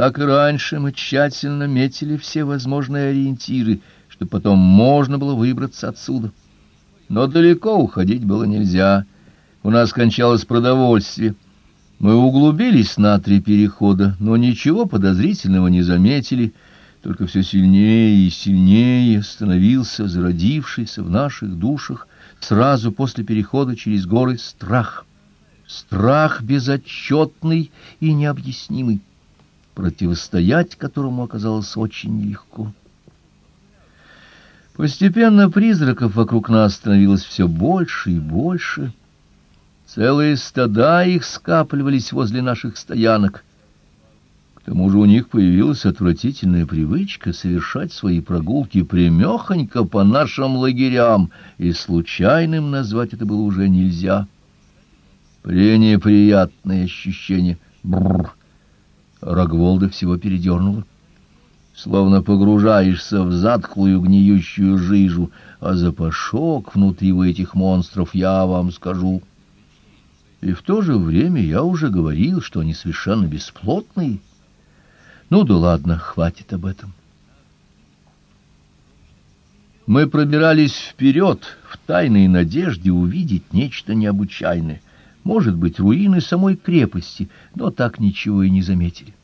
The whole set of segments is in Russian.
Как и раньше, мы тщательно метили все возможные ориентиры, чтобы потом можно было выбраться отсюда. Но далеко уходить было нельзя. У нас кончалось продовольствие. Мы углубились на три перехода, но ничего подозрительного не заметили, только все сильнее и сильнее становился зародившийся в наших душах сразу после перехода через горы страх. Страх безотчетный и необъяснимый, противостоять которому оказалось очень легко. Постепенно призраков вокруг нас становилось все больше и больше. Целые стада их скапливались возле наших стоянок. К тому же у них появилась отвратительная привычка совершать свои прогулки прямехонько по нашим лагерям, и случайным назвать это было уже нельзя. Пренеприятное ощущение. Бррр. Рогволда всего передернуло словно погружаешься в затхлую гниющую жижу, а запашок внутри у этих монстров, я вам скажу. И в то же время я уже говорил, что они совершенно бесплотные. Ну да ладно, хватит об этом. Мы пробирались вперед в тайной надежде увидеть нечто необычайное. Может быть, руины самой крепости, но так ничего и не заметили.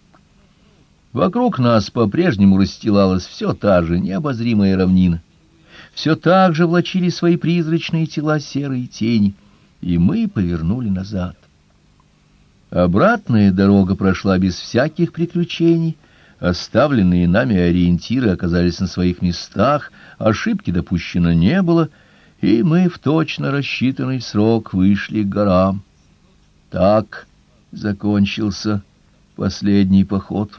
Вокруг нас по-прежнему расстилалась все та же необозримая равнина. Все так же влачили свои призрачные тела серые тени, и мы повернули назад. Обратная дорога прошла без всяких приключений, оставленные нами ориентиры оказались на своих местах, ошибки допущено не было, и мы в точно рассчитанный срок вышли к горам. Так закончился последний поход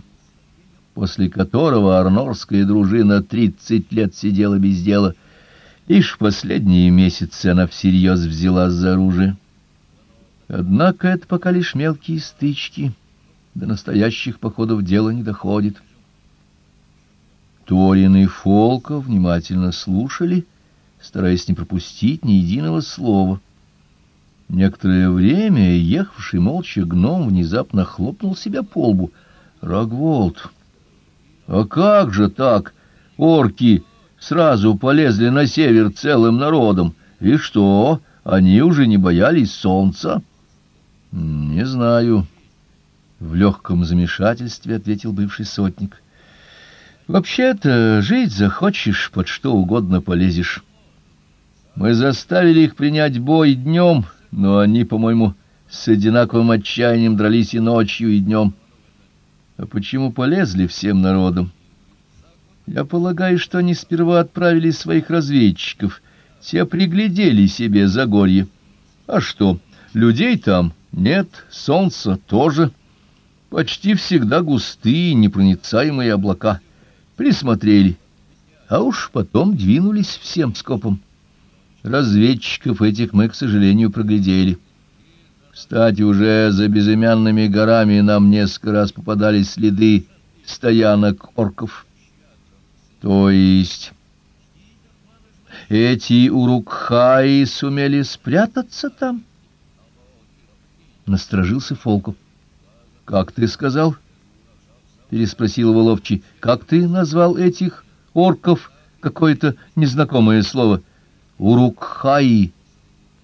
после которого арнорская дружина тридцать лет сидела без дела. Лишь в последние месяцы она всерьез взялась за оружие. Однако это пока лишь мелкие стычки, до настоящих походов дело не доходит. Торин и Фолка внимательно слушали, стараясь не пропустить ни единого слова. Некоторое время ехавший молча гном внезапно хлопнул себя по лбу. «Рогволд!» А как же так? Орки сразу полезли на север целым народом. И что, они уже не боялись солнца? Не знаю. В легком замешательстве ответил бывший сотник. Вообще-то жить захочешь, под что угодно полезешь. Мы заставили их принять бой днем, но они, по-моему, с одинаковым отчаянием дрались и ночью, и днем. А почему полезли всем народом? Я полагаю, что они сперва отправили своих разведчиков. Те приглядели себе Загорье. А что, людей там нет, солнца тоже. Почти всегда густые, непроницаемые облака. Присмотрели. А уж потом двинулись всем скопом. Разведчиков этих мы, к сожалению, проглядели. Кстати, уже за безымянными горами нам несколько раз попадались следы стоянок орков. То есть эти урукхаи сумели спрятаться там? Насторожился Фолков. Как ты сказал? переспросил его ловчий. Как ты назвал этих орков? Какое-то незнакомое слово. Урукхаи,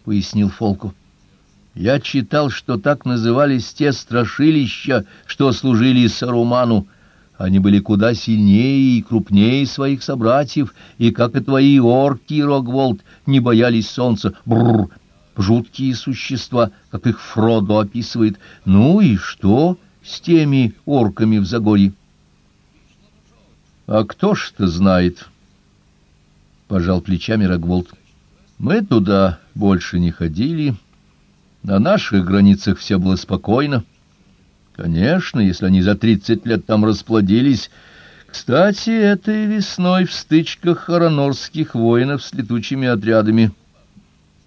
пояснил Фолков. Я читал, что так назывались те страшилища, что служили Саруману. Они были куда сильнее и крупнее своих собратьев, и, как и твои орки, Рогволд, не боялись солнца. Бррр! Жуткие существа, как их Фродо описывает. Ну и что с теми орками в Загорье? — А кто ж-то знает? — пожал плечами Рогволд. — Мы туда больше не ходили, — на наших границах все было спокойно. Конечно, если они за тридцать лет там расплодились. Кстати, этой весной в стычках хоронорских воинов с летучими отрядами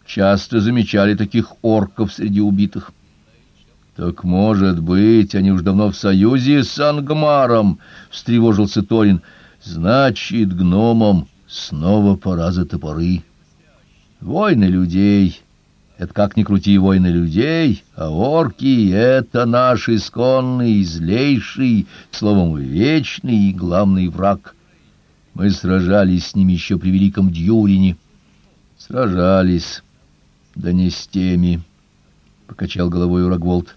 часто замечали таких орков среди убитых. Так может быть, они уж давно в союзе с Ангмаром, встревожился Торин. Значит, гномам снова пора за топоры. Войны людей Это как ни крути войны людей, а орки — это наш исконный, злейший, словом, вечный и главный враг. Мы сражались с ними еще при Великом Дьюрине. Сражались, да не с теми, — покачал головой Урагволд.